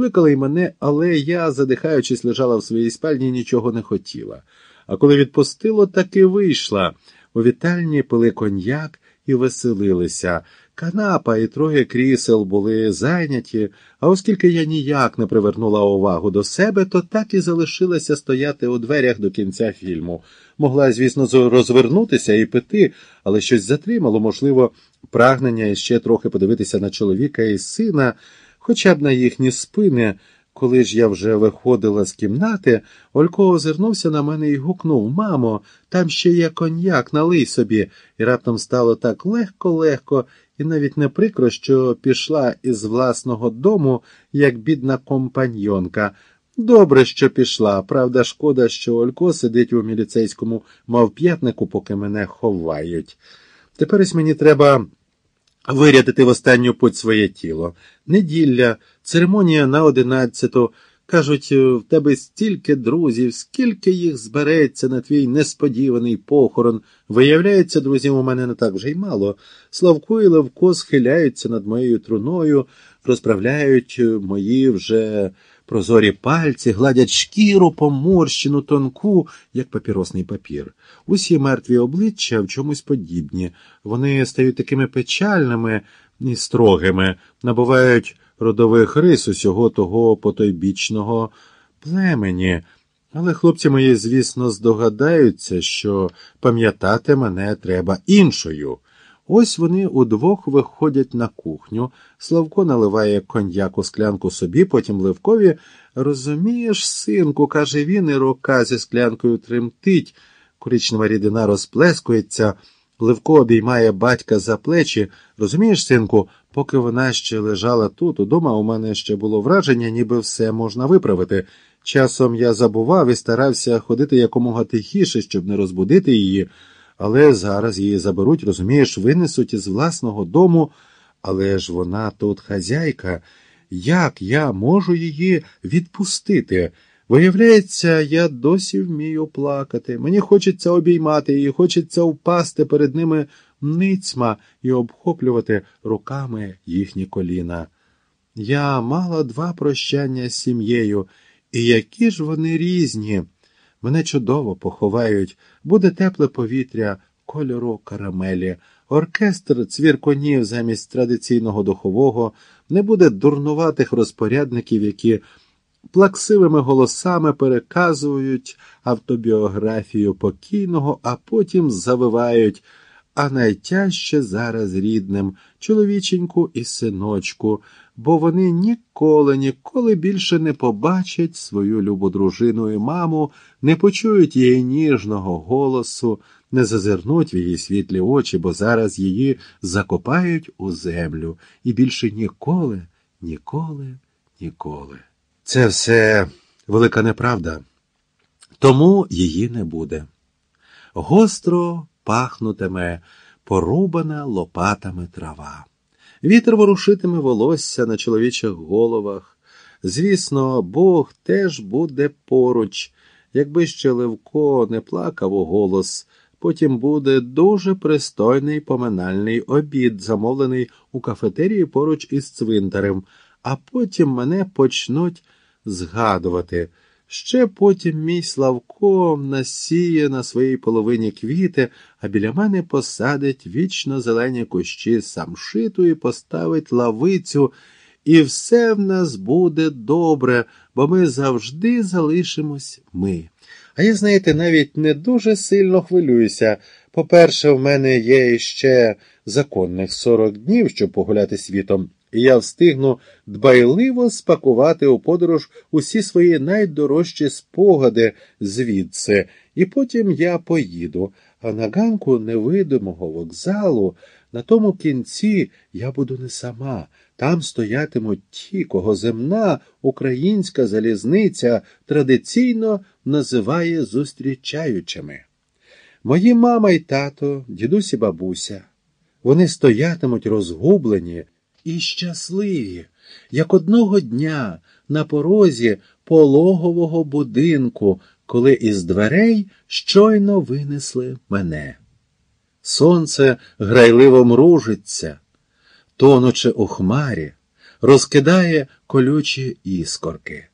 Кликали й мене, але я, задихаючись, лежала в своїй спальні нічого не хотіла. А коли відпустило, так і вийшла. У вітальні пили коньяк і веселилися. Канапа і троє крісел були зайняті, а оскільки я ніяк не привернула увагу до себе, то так і залишилася стояти у дверях до кінця фільму. Могла, звісно, розвернутися і пити, але щось затримало, можливо, прагнення іще трохи подивитися на чоловіка і сина, хоча б на їхні спини. Коли ж я вже виходила з кімнати, Олько озирнувся на мене і гукнув Мамо, там ще є коньяк, налий собі, і раптом стало так легко-легко, і навіть не прикро, що пішла із власного дому, як бідна компаньонка. Добре, що пішла. Правда, шкода, що Олько сидить у міліцейському мавп'ятнику, поки мене ховають. Тепер ось мені треба вирядити в останню путь своє тіло. Неділя, церемонія на одинадцяту. Кажуть, в тебе стільки друзів, скільки їх збереться на твій несподіваний похорон. Виявляється, друзів у мене не так вже й мало. Славко і Левко схиляються над моєю труною, розправляють мої вже прозорі пальці, гладять шкіру, поморщену, тонку, як папіросний папір. Усі мертві обличчя в чомусь подібні. Вони стають такими печальними і строгими, набувають родових рис усього того потойбічного племені. Але хлопці мої, звісно, здогадаються, що пам'ятати мене треба іншою. Ось вони удвох виходять на кухню. Славко наливає коньяк у склянку собі, потім Левкові. Розумієш, синку, каже він, і рука зі склянкою тремтить. Коричнева рідина розплескується. Левко обіймає батька за плечі. Розумієш, синку, поки вона ще лежала тут, удома у мене ще було враження, ніби все можна виправити. Часом я забував і старався ходити якомога тихіше, щоб не розбудити її, але зараз її заберуть, розумієш, винесуть із власного дому, але ж вона тут хазяйка. Як я можу її відпустити? Виявляється, я досі вмію плакати. Мені хочеться обіймати її, хочеться впасти перед ними ницьма і обхоплювати руками їхні коліна. Я мала два прощання з сім'єю, і які ж вони різні. Мене чудово поховають, буде тепле повітря, кольору карамелі, оркестр цвірконів замість традиційного духового, не буде дурнуватих розпорядників, які плаксивими голосами переказують автобіографію покійного, а потім завивають, а найтяжче зараз рідним чоловіченьку і синочку, бо вони ніколи, ніколи більше не побачать свою любу дружину і маму, не почують її ніжного голосу, не зазирнуть в її світлі очі, бо зараз її закопають у землю і більше ніколи, ніколи, ніколи. Це все велика неправда, тому її не буде. Гостро пахнутиме порубана лопатами трава. Вітер ворушитиме волосся на чоловічих головах. Звісно, Бог теж буде поруч, якби ще Левко не плакав у голос, потім буде дуже пристойний поминальний обід, замовлений у кафетерії поруч із цвинтарем, а потім мене почнуть згадувати. Ще потім мій Славко насіє на своїй половині квіти, а біля мене посадить вічно зелені кущі самшиту і поставить лавицю, і все в нас буде добре, бо ми завжди залишимось ми. А я, знаєте, навіть не дуже сильно хвилююся. По-перше, в мене є ще законних сорок днів, щоб погуляти світом і я встигну дбайливо спакувати у подорож усі свої найдорожчі спогади звідси, і потім я поїду, а на ганку невидимого вокзалу, на тому кінці я буду не сама. Там стоятимуть ті, кого земна українська залізниця традиційно називає зустрічаючими. Мої мама й тато, дідусь і бабуся, вони стоятимуть розгублені і щасливі, як одного дня на порозі пологового будинку, коли із дверей щойно винесли мене. Сонце грайливо мружиться, тонучи у хмарі, розкидає колючі іскорки.